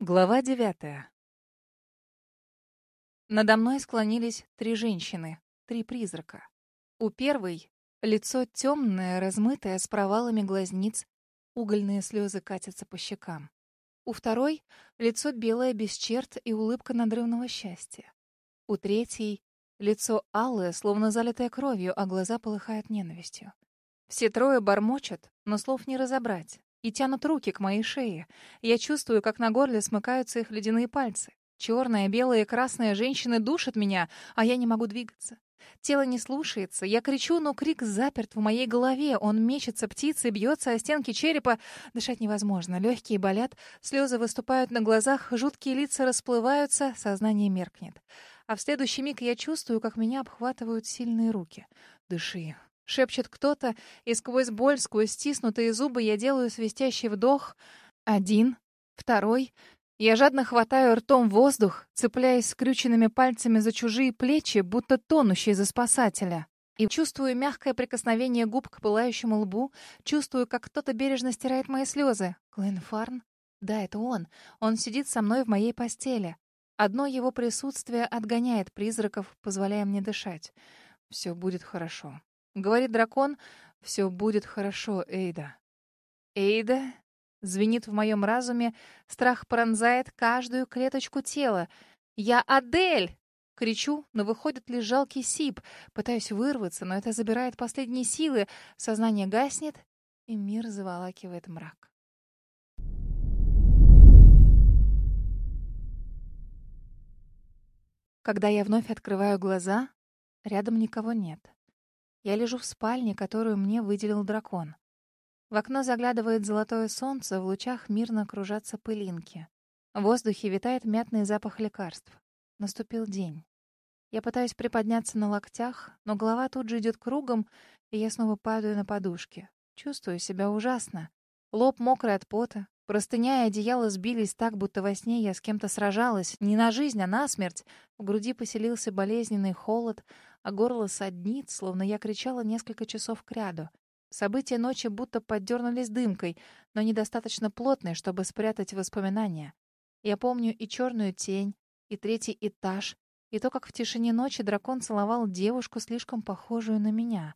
Глава девятая. Надо мной склонились три женщины, три призрака. У первой лицо темное, размытое, с провалами глазниц, угольные слезы катятся по щекам. У второй лицо белое, без черт и улыбка надрывного счастья. У третьей лицо алое, словно залитое кровью, а глаза полыхают ненавистью. Все трое бормочут, но слов не разобрать и тянут руки к моей шее. Я чувствую, как на горле смыкаются их ледяные пальцы. Черные, белые красные женщины душат меня, а я не могу двигаться. Тело не слушается. Я кричу, но крик заперт в моей голове. Он мечется птицей, бьется о стенки черепа. Дышать невозможно. Легкие болят, слезы выступают на глазах, жуткие лица расплываются, сознание меркнет. А в следующий миг я чувствую, как меня обхватывают сильные руки. «Дыши, Шепчет кто-то, и сквозь боль, сквозь стиснутые зубы я делаю свистящий вдох. Один, второй. Я жадно хватаю ртом воздух, цепляясь скрюченными пальцами за чужие плечи, будто тонущий за спасателя. И чувствую мягкое прикосновение губ к пылающему лбу, чувствую, как кто-то бережно стирает мои слезы. Глен Фарн? Да, это он. Он сидит со мной в моей постели. Одно его присутствие отгоняет призраков, позволяя мне дышать. Все будет хорошо. Говорит дракон, все будет хорошо, Эйда. Эйда? Звенит в моем разуме, страх пронзает каждую клеточку тела. «Я Адель!» Кричу, но выходит лишь жалкий сип. Пытаюсь вырваться, но это забирает последние силы. Сознание гаснет, и мир заволакивает мрак. Когда я вновь открываю глаза, рядом никого нет. Я лежу в спальне, которую мне выделил дракон. В окно заглядывает золотое солнце, в лучах мирно кружатся пылинки. В воздухе витает мятный запах лекарств. Наступил день. Я пытаюсь приподняться на локтях, но голова тут же идет кругом, и я снова падаю на подушки. Чувствую себя ужасно. Лоб мокрый от пота, простыня и одеяло сбились так, будто во сне я с кем-то сражалась. Не на жизнь, а на смерть. В груди поселился болезненный холод, а горло саднит, словно я кричала несколько часов кряду. События ночи будто поддернулись дымкой, но недостаточно плотной, чтобы спрятать воспоминания. Я помню и черную тень, и третий этаж, и то, как в тишине ночи дракон целовал девушку, слишком похожую на меня.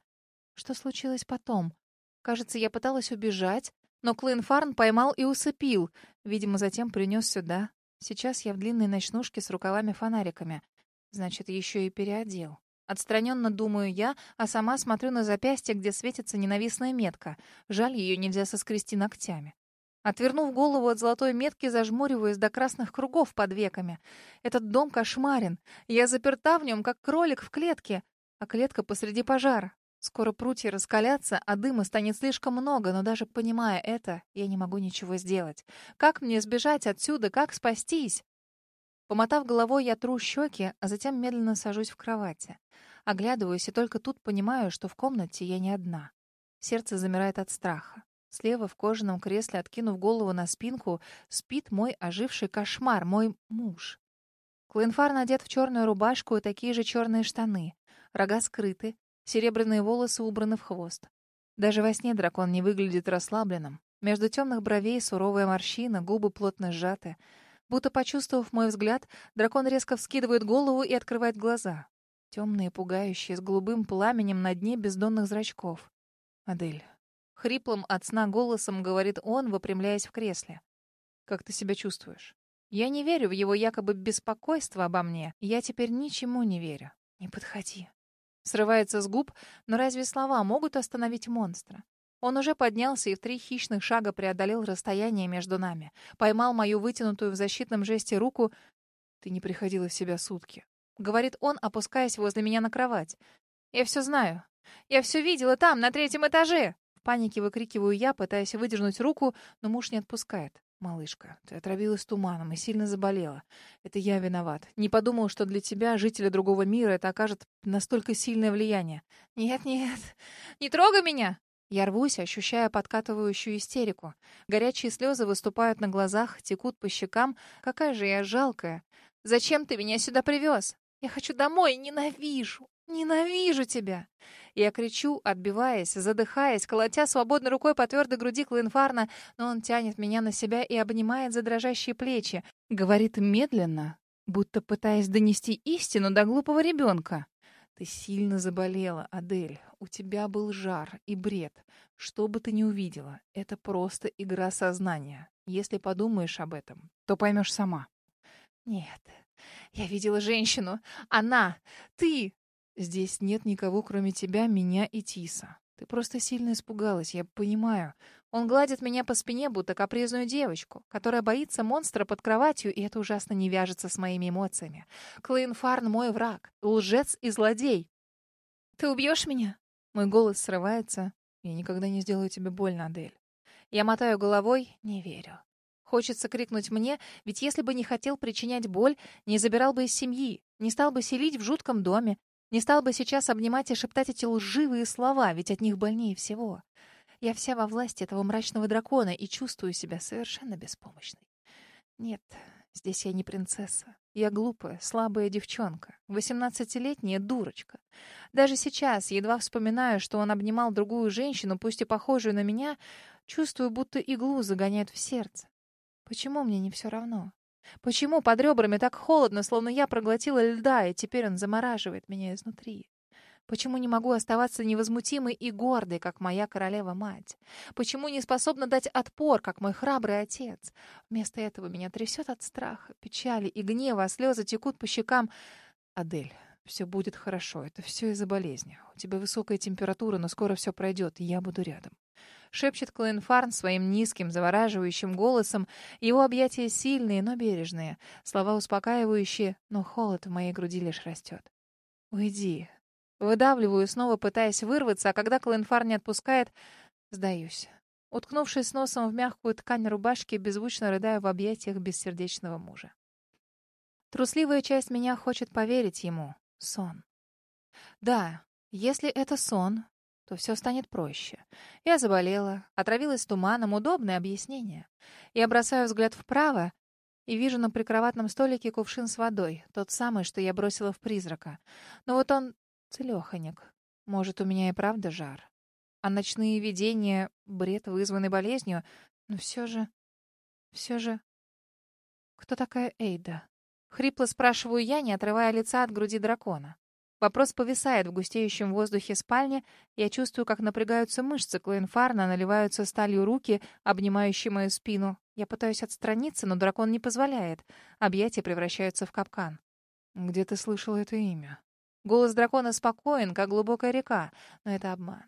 Что случилось потом? Кажется, я пыталась убежать, но Клейн Фарн поймал и усыпил. Видимо, затем принес сюда. Сейчас я в длинной ночнушке с рукавами-фонариками. Значит, еще и переодел. Отстраненно думаю я, а сама смотрю на запястье, где светится ненавистная метка. Жаль, ее нельзя соскрести ногтями. Отвернув голову от золотой метки, зажмуриваюсь до красных кругов под веками. Этот дом кошмарен. Я заперта в нем, как кролик в клетке, а клетка посреди пожара. Скоро прутья раскалятся, а дыма станет слишком много, но даже понимая это, я не могу ничего сделать. Как мне сбежать отсюда? Как спастись? Помотав головой, я тру щеки, а затем медленно сажусь в кровати. Оглядываюсь и только тут понимаю, что в комнате я не одна. Сердце замирает от страха. Слева в кожаном кресле, откинув голову на спинку, спит мой оживший кошмар, мой муж. Клинфар надет в черную рубашку и такие же черные штаны. Рога скрыты, серебряные волосы убраны в хвост. Даже во сне дракон не выглядит расслабленным. Между темных бровей суровая морщина, губы плотно сжаты — Будто почувствовав мой взгляд, дракон резко вскидывает голову и открывает глаза. Темные, пугающие, с голубым пламенем на дне бездонных зрачков. «Адель». Хриплым от сна голосом говорит он, выпрямляясь в кресле. «Как ты себя чувствуешь?» Я не верю в его якобы беспокойство обо мне. Я теперь ничему не верю. Не подходи. Срывается с губ, но разве слова могут остановить монстра? Он уже поднялся и в три хищных шага преодолел расстояние между нами. Поймал мою вытянутую в защитном жесте руку. «Ты не приходила в себя сутки», — говорит он, опускаясь возле меня на кровать. «Я все знаю. Я все видела там, на третьем этаже!» В панике выкрикиваю я, пытаясь выдернуть руку, но муж не отпускает. «Малышка, ты отравилась туманом и сильно заболела. Это я виноват. Не подумал, что для тебя, жителя другого мира, это окажет настолько сильное влияние». «Нет, нет, не трогай меня!» Я рвусь, ощущая подкатывающую истерику. Горячие слезы выступают на глазах, текут по щекам. Какая же я жалкая. Зачем ты меня сюда привез? Я хочу домой, ненавижу. Ненавижу тебя!» Я кричу, отбиваясь, задыхаясь, колотя свободной рукой по твердой груди Клинфарна, но он тянет меня на себя и обнимает за дрожащие плечи. Говорит медленно, будто пытаясь донести истину до глупого ребенка. «Ты сильно заболела, Адель. У тебя был жар и бред. Что бы ты ни увидела, это просто игра сознания. Если подумаешь об этом, то поймешь сама». «Нет, я видела женщину. Она! Ты! Здесь нет никого, кроме тебя, меня и Тиса. Ты просто сильно испугалась, я понимаю. Он гладит меня по спине, будто капризную девочку, которая боится монстра под кроватью, и это ужасно не вяжется с моими эмоциями. Клейн Фарн — мой враг, лжец и злодей. «Ты убьешь меня?» Мой голос срывается. «Я никогда не сделаю тебе больно, Адель». Я мотаю головой, не верю. Хочется крикнуть мне, ведь если бы не хотел причинять боль, не забирал бы из семьи, не стал бы селить в жутком доме, не стал бы сейчас обнимать и шептать эти лживые слова, ведь от них больнее всего. Я вся во власти этого мрачного дракона и чувствую себя совершенно беспомощной. Нет, здесь я не принцесса. Я глупая, слабая девчонка, восемнадцатилетняя дурочка. Даже сейчас, едва вспоминаю, что он обнимал другую женщину, пусть и похожую на меня, чувствую, будто иглу загоняют в сердце. Почему мне не все равно? Почему под ребрами так холодно, словно я проглотила льда, и теперь он замораживает меня изнутри? Почему не могу оставаться невозмутимой и гордой, как моя королева-мать? Почему не способна дать отпор, как мой храбрый отец? Вместо этого меня трясет от страха, печали и гнева, а слезы текут по щекам. Адель, все будет хорошо, это все из-за болезни. У тебя высокая температура, но скоро все пройдет, я буду рядом. Шепчет Клоенфарн своим низким, завораживающим голосом. Его объятия сильные, но бережные. Слова успокаивающие, но холод в моей груди лишь растет. «Уйди». Выдавливаю, снова пытаясь вырваться, а когда Клоенфар не отпускает, сдаюсь. Уткнувшись носом в мягкую ткань рубашки, беззвучно рыдаю в объятиях бессердечного мужа. Трусливая часть меня хочет поверить ему. Сон. Да, если это сон, то все станет проще. Я заболела, отравилась туманом, удобное объяснение. Я бросаю взгляд вправо и вижу на прикроватном столике кувшин с водой, тот самый, что я бросила в призрака. Но вот он целеханик. Может, у меня и правда жар. А ночные видения — бред, вызванный болезнью. Но все же... Все же... Кто такая Эйда? Хрипло спрашиваю я, не отрывая лица от груди дракона. Вопрос повисает в густеющем воздухе спальни. Я чувствую, как напрягаются мышцы Клоенфарна, наливаются сталью руки, обнимающие мою спину. Я пытаюсь отстраниться, но дракон не позволяет. Объятия превращаются в капкан. «Где ты слышал это имя?» Голос дракона спокоен, как глубокая река, но это обман.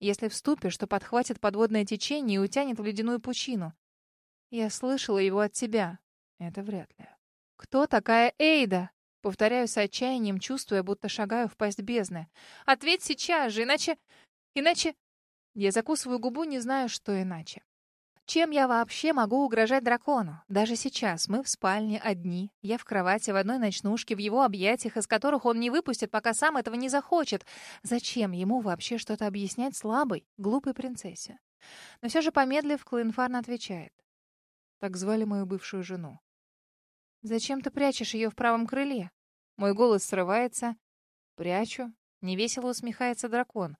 Если вступишь, то подхватит подводное течение и утянет в ледяную пучину. Я слышала его от тебя. Это вряд ли. Кто такая Эйда? Повторяю с отчаянием, чувствуя, будто шагаю в пасть бездны. «Ответь сейчас же, иначе... иначе...» Я закусываю губу, не знаю, что иначе. Чем я вообще могу угрожать дракону? Даже сейчас мы в спальне одни, я в кровати в одной ночнушке, в его объятиях, из которых он не выпустит, пока сам этого не захочет. Зачем ему вообще что-то объяснять слабой, глупой принцессе? Но все же, помедлив, Клинфарн отвечает. Так звали мою бывшую жену. «Зачем ты прячешь ее в правом крыле?» Мой голос срывается. «Прячу?» — невесело усмехается дракон.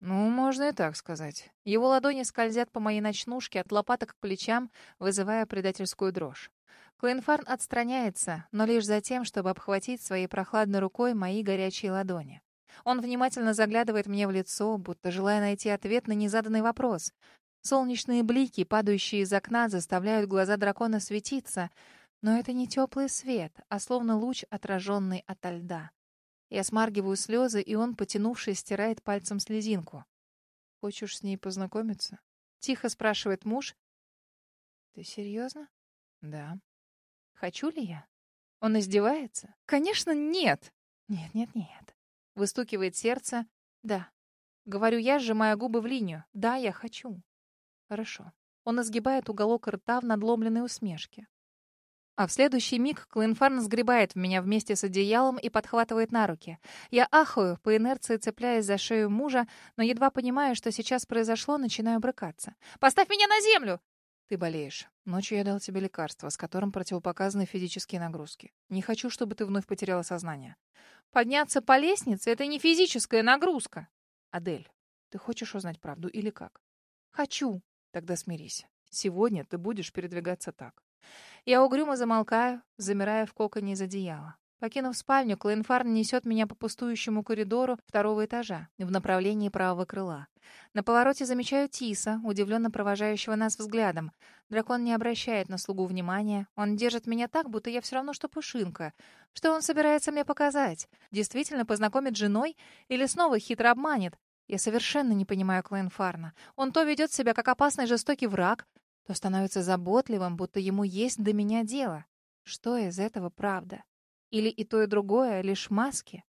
«Ну, можно и так сказать. Его ладони скользят по моей ночнушке от лопаток к плечам, вызывая предательскую дрожь. Клейнфарн отстраняется, но лишь за тем, чтобы обхватить своей прохладной рукой мои горячие ладони. Он внимательно заглядывает мне в лицо, будто желая найти ответ на незаданный вопрос. Солнечные блики, падающие из окна, заставляют глаза дракона светиться — но это не теплый свет, а словно луч, отраженный ото льда. Я смаргиваю слезы, и он, потянувшись, стирает пальцем слезинку. «Хочешь с ней познакомиться?» — тихо спрашивает муж. «Ты серьезно?» «Да». «Хочу ли я?» Он издевается? «Конечно, нет!» «Нет, нет, нет». Выстукивает сердце. «Да». Говорю я, сжимая губы в линию. «Да, я хочу». «Хорошо». Он изгибает уголок рта в надломленной усмешке. А в следующий миг Клинфарн сгребает в меня вместе с одеялом и подхватывает на руки. Я ахаю, по инерции цепляясь за шею мужа, но едва понимаю, что сейчас произошло, начинаю брыкаться. «Поставь меня на землю!» «Ты болеешь. Ночью я дал тебе лекарство, с которым противопоказаны физические нагрузки. Не хочу, чтобы ты вновь потеряла сознание». Подняться по лестнице — это не физическая нагрузка. Адель, ты хочешь узнать правду или как? Хочу. Тогда смирись. Сегодня ты будешь передвигаться так. Я угрюмо замолкаю, замирая в коконе из одеяла. Покинув спальню, Клейнфарн несет меня по пустующему коридору второго этажа в направлении правого крыла. На повороте замечаю Тиса, удивленно провожающего нас взглядом. Дракон не обращает на слугу внимания. Он держит меня так, будто я все равно, что пушинка. Что он собирается мне показать? Действительно познакомит с женой или снова хитро обманет? Я совершенно не понимаю Клейнфарна. Он то ведет себя как опасный жестокий враг, то становится заботливым, будто ему есть до меня дело. Что из этого правда? Или и то, и другое — лишь маски?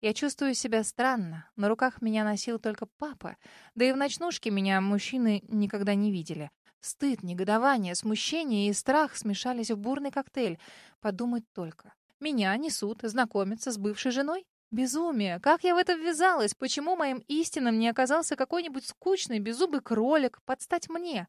Я чувствую себя странно. На руках меня носил только папа. Да и в ночнушке меня мужчины никогда не видели. Стыд, негодование, смущение и страх смешались в бурный коктейль. Подумать только. Меня несут, знакомятся с бывшей женой? Безумие! Как я в это ввязалась? Почему моим истинным не оказался какой-нибудь скучный, беззубый кролик под стать мне?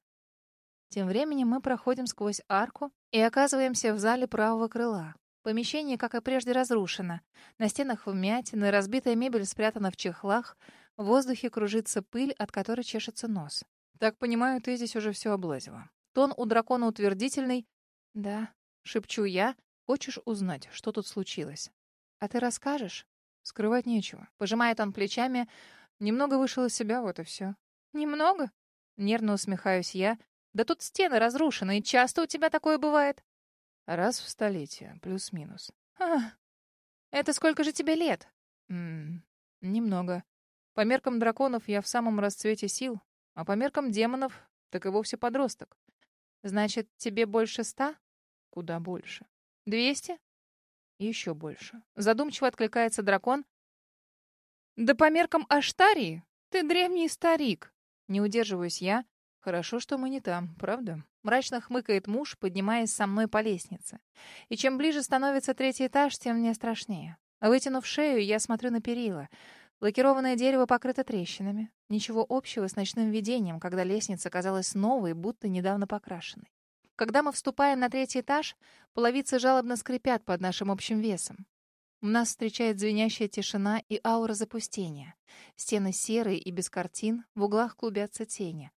Тем временем мы проходим сквозь арку и оказываемся в зале правого крыла. Помещение, как и прежде, разрушено. На стенах вмятины, разбитая мебель спрятана в чехлах. В воздухе кружится пыль, от которой чешется нос. «Так понимаю, ты здесь уже все облазила». Тон у дракона утвердительный. «Да», — шепчу я. «Хочешь узнать, что тут случилось?» «А ты расскажешь?» «Скрывать нечего». Пожимает он плечами. Немного вышел из себя, вот и все. «Немного?» Нервно усмехаюсь я. «Да тут стены разрушены, и часто у тебя такое бывает?» Раз в столетие, плюс-минус. А, это сколько же тебе лет? М немного. По меркам драконов я в самом расцвете сил, а по меркам демонов так и вовсе подросток. Значит, тебе больше ста? Куда больше. Двести? Еще больше. Задумчиво откликается дракон. Да по меркам Аштарии ты древний старик. Не удерживаюсь я. Хорошо, что мы не там, правда? Мрачно хмыкает муж, поднимаясь со мной по лестнице. И чем ближе становится третий этаж, тем мне страшнее. Вытянув шею, я смотрю на перила. Лакированное дерево покрыто трещинами. Ничего общего с ночным видением, когда лестница казалась новой, будто недавно покрашенной. Когда мы вступаем на третий этаж, половицы жалобно скрипят под нашим общим весом. Нас встречает звенящая тишина и аура запустения. Стены серые и без картин, в углах клубятся тени.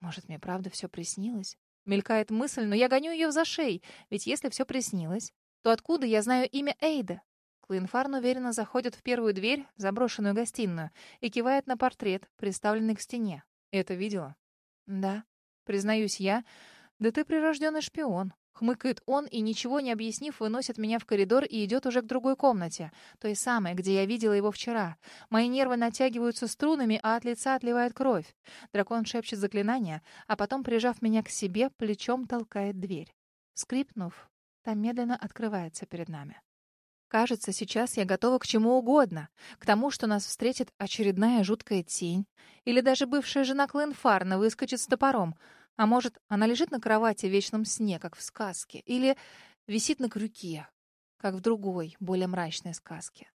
Может, мне правда все приснилось? Мелькает мысль, но я гоню ее за шеей, ведь если все приснилось, то откуда я знаю имя Эйда? Клинфарн уверенно заходит в первую дверь, заброшенную гостиную, и кивает на портрет, приставленный к стене. Это видела? Да. Признаюсь я. Да ты прирожденный шпион. Хмыкает он и, ничего не объяснив, выносит меня в коридор и идет уже к другой комнате, той самой, где я видела его вчера. Мои нервы натягиваются струнами, а от лица отливает кровь. Дракон шепчет заклинание, а потом, прижав меня к себе, плечом толкает дверь. Скрипнув, там медленно открывается перед нами. Кажется, сейчас я готова к чему угодно. К тому, что нас встретит очередная жуткая тень. Или даже бывшая жена Клинфарна выскочит с топором — а может, она лежит на кровати в вечном сне, как в сказке, или висит на крюке, как в другой, более мрачной сказке.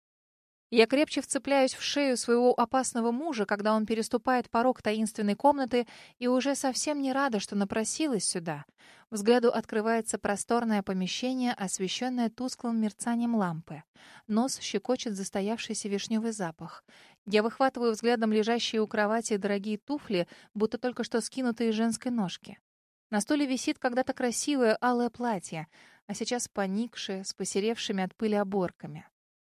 Я крепче вцепляюсь в шею своего опасного мужа, когда он переступает порог таинственной комнаты, и уже совсем не рада, что напросилась сюда. Взгляду открывается просторное помещение, освещенное тусклым мерцанием лампы. Нос щекочет застоявшийся вишневый запах. Я выхватываю взглядом лежащие у кровати дорогие туфли, будто только что скинутые женской ножки. На столе висит когда-то красивое алое платье, а сейчас поникшее, с посеревшими от пыли оборками.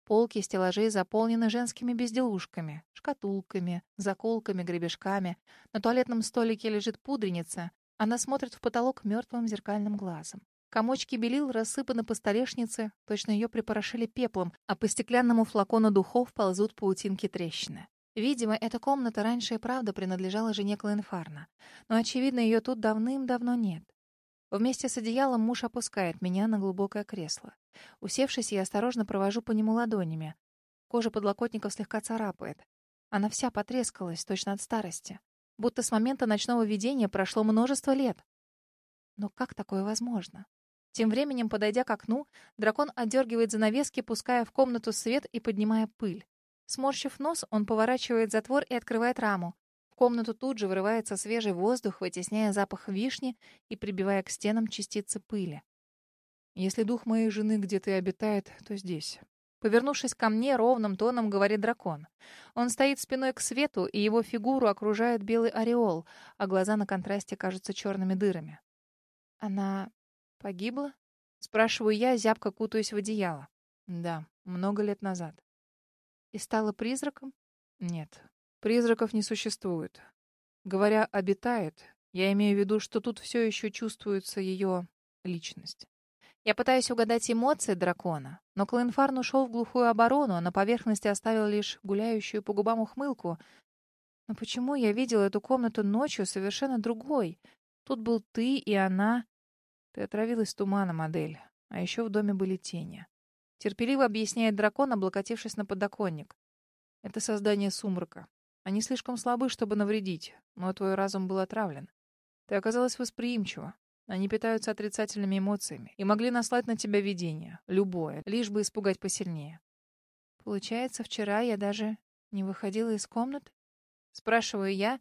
Полки стеллажей заполнены женскими безделушками, шкатулками, заколками, гребешками. На туалетном столике лежит пудреница. Она смотрит в потолок мертвым зеркальным глазом. Комочки белил рассыпаны по столешнице, точно ее припорошили пеплом, а по стеклянному флакону духов ползут паутинки трещины. Видимо, эта комната раньше и правда принадлежала жене Клоенфарна, но, очевидно, ее тут давным-давно нет. Вместе с одеялом муж опускает меня на глубокое кресло. Усевшись, я осторожно провожу по нему ладонями. Кожа подлокотников слегка царапает. Она вся потрескалась, точно от старости. Будто с момента ночного видения прошло множество лет. Но как такое возможно? Тем временем, подойдя к окну, дракон отдергивает занавески, пуская в комнату свет и поднимая пыль. Сморщив нос, он поворачивает затвор и открывает раму. В комнату тут же вырывается свежий воздух, вытесняя запах вишни и прибивая к стенам частицы пыли. «Если дух моей жены где-то обитает, то здесь», Повернувшись ко мне, ровным тоном говорит дракон. Он стоит спиной к свету, и его фигуру окружает белый ореол, а глаза на контрасте кажутся черными дырами. «Она погибла?» Спрашиваю я, зябко кутаюсь в одеяло. «Да, много лет назад». «И стала призраком?» «Нет, призраков не существует. Говоря «обитает», я имею в виду, что тут все еще чувствуется ее личность. Я пытаюсь угадать эмоции дракона, но Клинфарн ушел в глухую оборону, а на поверхности оставил лишь гуляющую по губам ухмылку. Но почему я видела эту комнату ночью совершенно другой? Тут был ты и она. Ты отравилась туманом, модель. А еще в доме были тени. Терпеливо объясняет дракон, облокотившись на подоконник. Это создание сумрака. Они слишком слабы, чтобы навредить, но твой разум был отравлен. Ты оказалась восприимчива, они питаются отрицательными эмоциями и могли наслать на тебя видение, любое, лишь бы испугать посильнее. Получается, вчера я даже не выходила из комнаты? Спрашиваю я.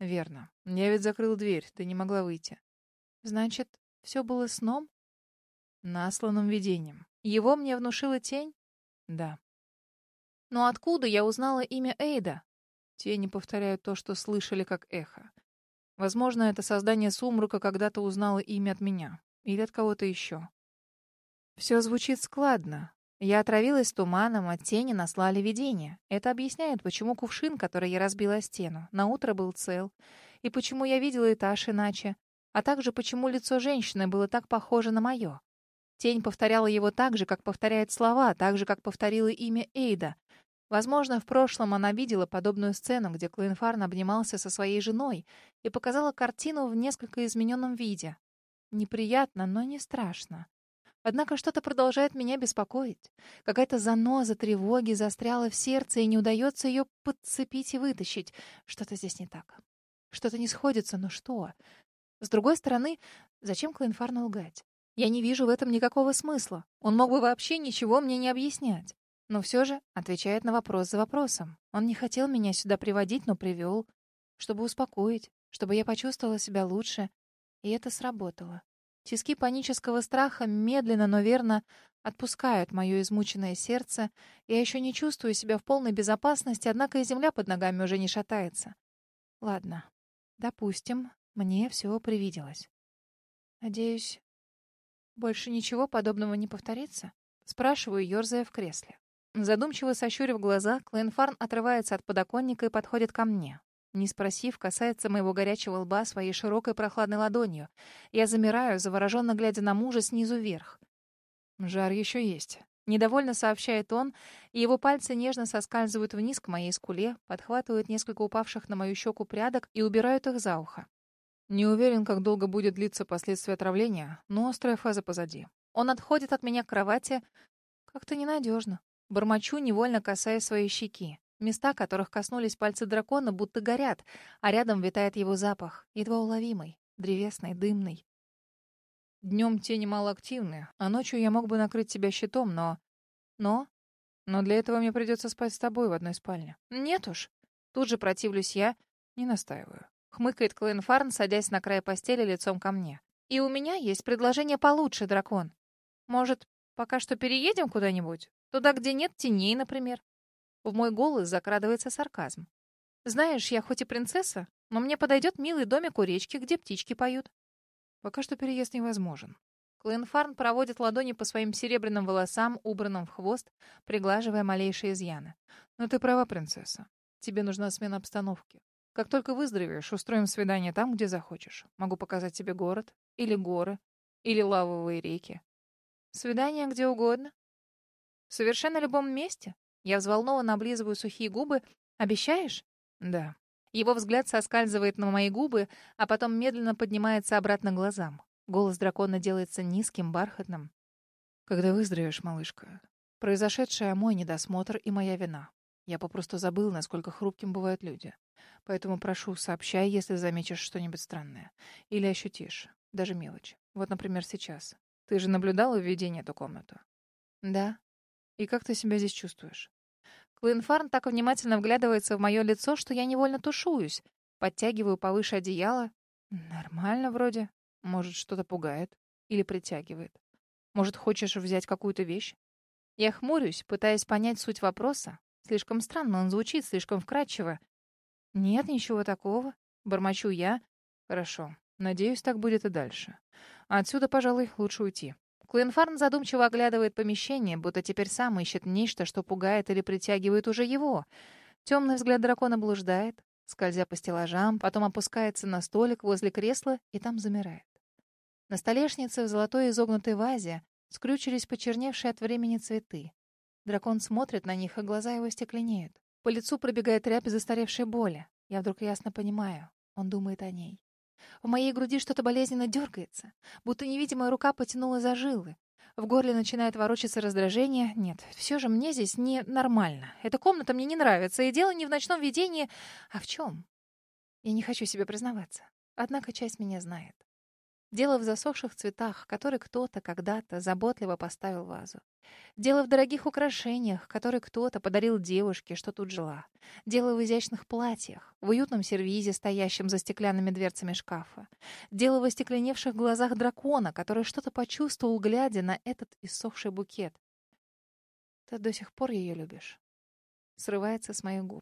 Верно. Я ведь закрыл дверь, ты не могла выйти. Значит, все было сном? Насланным видением. Его мне внушила тень? Да. Но откуда я узнала имя Эйда? Тени повторяют то, что слышали как эхо. Возможно, это создание сумрака когда-то узнало имя от меня. Или от кого-то еще. Все звучит складно. Я отравилась туманом, от тени наслали видение. Это объясняет, почему кувшин, который я разбила о стену, на утро был цел. И почему я видела этаж иначе. А также, почему лицо женщины было так похоже на мое. Тень повторяла его так же, как повторяет слова, так же, как повторила имя Эйда. Возможно, в прошлом она видела подобную сцену, где Клоенфарн обнимался со своей женой и показала картину в несколько измененном виде. Неприятно, но не страшно. Однако что-то продолжает меня беспокоить. Какая-то заноза тревоги застряла в сердце, и не удается ее подцепить и вытащить. Что-то здесь не так. Что-то не сходится, но что? С другой стороны, зачем Клоенфарну лгать? Я не вижу в этом никакого смысла. Он мог бы вообще ничего мне не объяснять. Но все же отвечает на вопрос за вопросом. Он не хотел меня сюда приводить, но привел, чтобы успокоить, чтобы я почувствовала себя лучше. И это сработало. Тиски панического страха медленно, но верно отпускают мое измученное сердце. Я еще не чувствую себя в полной безопасности, однако и земля под ногами уже не шатается. Ладно, допустим, мне все привиделось. Надеюсь, больше ничего подобного не повторится? Спрашиваю, ерзая в кресле. Задумчиво сощурив глаза, Клейнфарн отрывается от подоконника и подходит ко мне. Не спросив, касается моего горячего лба своей широкой прохладной ладонью. Я замираю, завороженно глядя на мужа снизу вверх. «Жар еще есть», — недовольно сообщает он, и его пальцы нежно соскальзывают вниз к моей скуле, подхватывают несколько упавших на мою щеку прядок и убирают их за ухо. Не уверен, как долго будет длиться последствия отравления, но острая фаза позади. Он отходит от меня к кровати. Как-то ненадежно. Бормочу, невольно касаясь своей щеки. Места, которых коснулись пальцы дракона, будто горят, а рядом витает его запах, едва уловимый, древесный, дымный. Днем тени малоактивны, а ночью я мог бы накрыть тебя щитом, но... Но? Но для этого мне придется спать с тобой в одной спальне. Нет уж. Тут же противлюсь я. Не настаиваю. Хмыкает Фарн, садясь на край постели лицом ко мне. И у меня есть предложение получше, дракон. Может, пока что переедем куда-нибудь? Туда, где нет теней, например. В мой голос закрадывается сарказм. Знаешь, я хоть и принцесса, но мне подойдет милый домик у речки, где птички поют. Пока что переезд невозможен. Клинфарн проводит ладони по своим серебряным волосам, убранным в хвост, приглаживая малейшие изъяны. Но ты права, принцесса. Тебе нужна смена обстановки. Как только выздоровеешь, устроим свидание там, где захочешь. Могу показать тебе город, или горы, или лавовые реки. Свидание где угодно. В совершенно любом месте? Я взволнованно облизываю сухие губы. Обещаешь? Да. Его взгляд соскальзывает на мои губы, а потом медленно поднимается обратно глазам. Голос дракона делается низким, бархатным. Когда выздоровеешь, малышка, произошедшее мой недосмотр и моя вина. Я попросту забыл, насколько хрупким бывают люди. Поэтому прошу, сообщай, если заметишь что-нибудь странное. Или ощутишь. Даже мелочь. Вот, например, сейчас. Ты же наблюдала в видении эту комнату? Да. И как ты себя здесь чувствуешь? Клинфарн так внимательно вглядывается в мое лицо, что я невольно тушуюсь. Подтягиваю повыше одеяла. Нормально вроде. Может, что-то пугает или притягивает. Может, хочешь взять какую-то вещь? Я хмурюсь, пытаясь понять суть вопроса. Слишком странно он звучит, слишком вкрадчиво. «Нет, ничего такого», — бормочу я. «Хорошо. Надеюсь, так будет и дальше. Отсюда, пожалуй, лучше уйти». Клинфарн задумчиво оглядывает помещение, будто теперь сам ищет нечто, что пугает или притягивает уже его. Темный взгляд дракона блуждает, скользя по стеллажам, потом опускается на столик возле кресла и там замирает. На столешнице в золотой изогнутой вазе скрючились почерневшие от времени цветы. Дракон смотрит на них, и глаза его стекленеют. По лицу пробегает рябь застаревшей боли. Я вдруг ясно понимаю, он думает о ней. В моей груди что-то болезненно дергается, будто невидимая рука потянула за жилы. В горле начинает ворочаться раздражение. Нет, все же мне здесь не нормально. Эта комната мне не нравится, и дело не в ночном видении, а в чем? Я не хочу себе признаваться. Однако часть меня знает. Дело в засохших цветах, которые кто-то когда-то заботливо поставил в вазу. Дело в дорогих украшениях, которые кто-то подарил девушке, что тут жила. Дело в изящных платьях, в уютном сервизе, стоящем за стеклянными дверцами шкафа. Дело в остекленевших глазах дракона, который что-то почувствовал, глядя на этот иссохший букет. Ты до сих пор ее любишь? Срывается с моих губ.